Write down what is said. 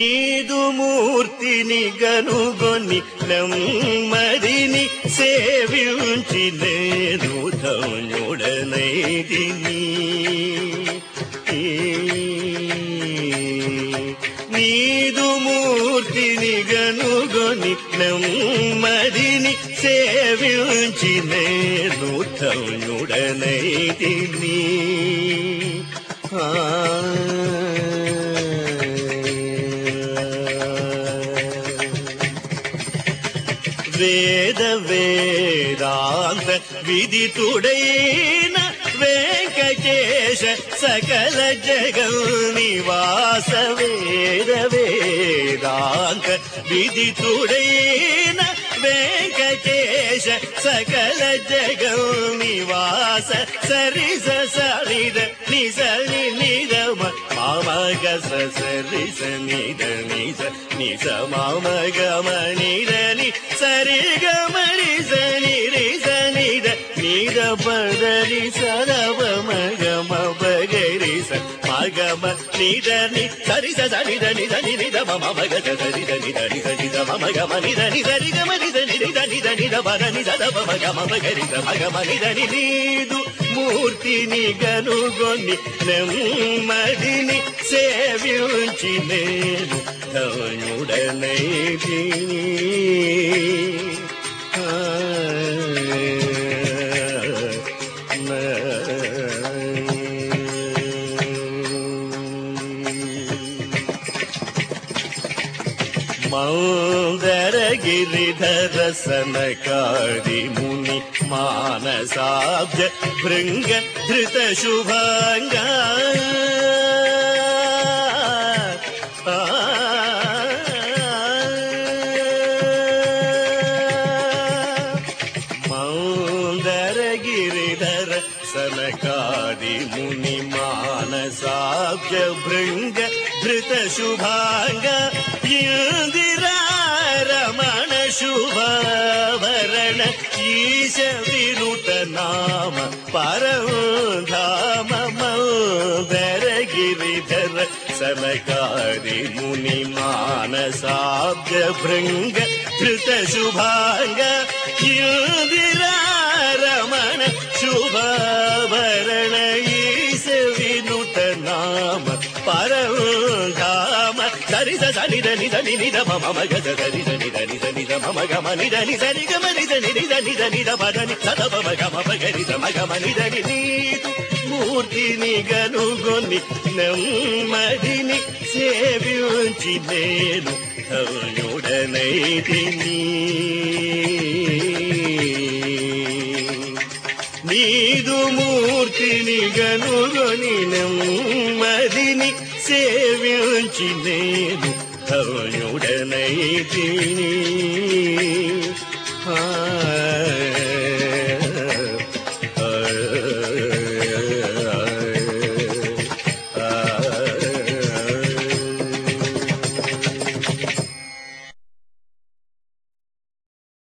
నీదు మూర్తిని గనుగొని నెమ్మదిని సేవించి నేను ధన్యుడనైదిని నీదు మూర్తిని గనుగొని నెమ్మదిని సేవించి నేను ధన్యుడనైదిని வேத வேದಾಂತ ವಿಧಿ ತುಡೈನ ವೆಂಕಟೇಶ ಸಕಲ ಜಗನ್ನಿವಾಸ ವೇದ ವೇದಾಂತ ವಿಧಿ ತುಡೈನ ವೆಂಕಟೇಶ ಸಕಲ ಜಗನ್ನಿವಾಸ ಸರಿಸ ಸರಿದ ನಿಸಲಿ ನಿಗಮ మామగ సరిస నిద నిజ నిజ మామగ మనిదని సరి గమరి సని రి సనిద నిద పదరి సరవ మగమ బగరి స మగమ నిద ని సరి స సరిద నిద ని నిద మమ మగ సరి ద నిద ని సరి ద మమ గమ నిద ని సరి గమ నిద ని నిద నిద నిద పద ని సద మమ గమ మగరి స మగమ నిద ని నీదు మూర్తిని గనుగొని నెమ్మదిని సేవించి నేను ధనుడనైది మందరగిరిధర సనకాది ముని మానసాబ్జ భృంగ ధృత गिरिधर सनकारि मुनिमान साभ्य भृङ्गृत शुभाग क्यू दिरारमण शुभ भरणीश विरुध नम पार गिरिधर सनकारि मुनिमान सा भृङ्गृत शुभाग क्यू दिरा సనకాది ముని మానసాబ్జ భృంగ ధృత శుభాంగ ఇందిరా రమణ శుభాభరణ ఈశ వినుత నామ పరధామ సరి సని దని దని నిద మమ మగ సరి దని దని దని ద మమ గమ నిద ని సరి గమ నిద ని నిద నిద నిద పద ని సద మమ గమ పగరి సమ గమ నిద ని నీదు మూర్తిని గనుగొని నెమ్మదిని సేవించి నేను ధనుడనైతిని నీదు మూర్తిని గనుగొని నెమ్మదిని సేవించి నేను ధనుడనైతిని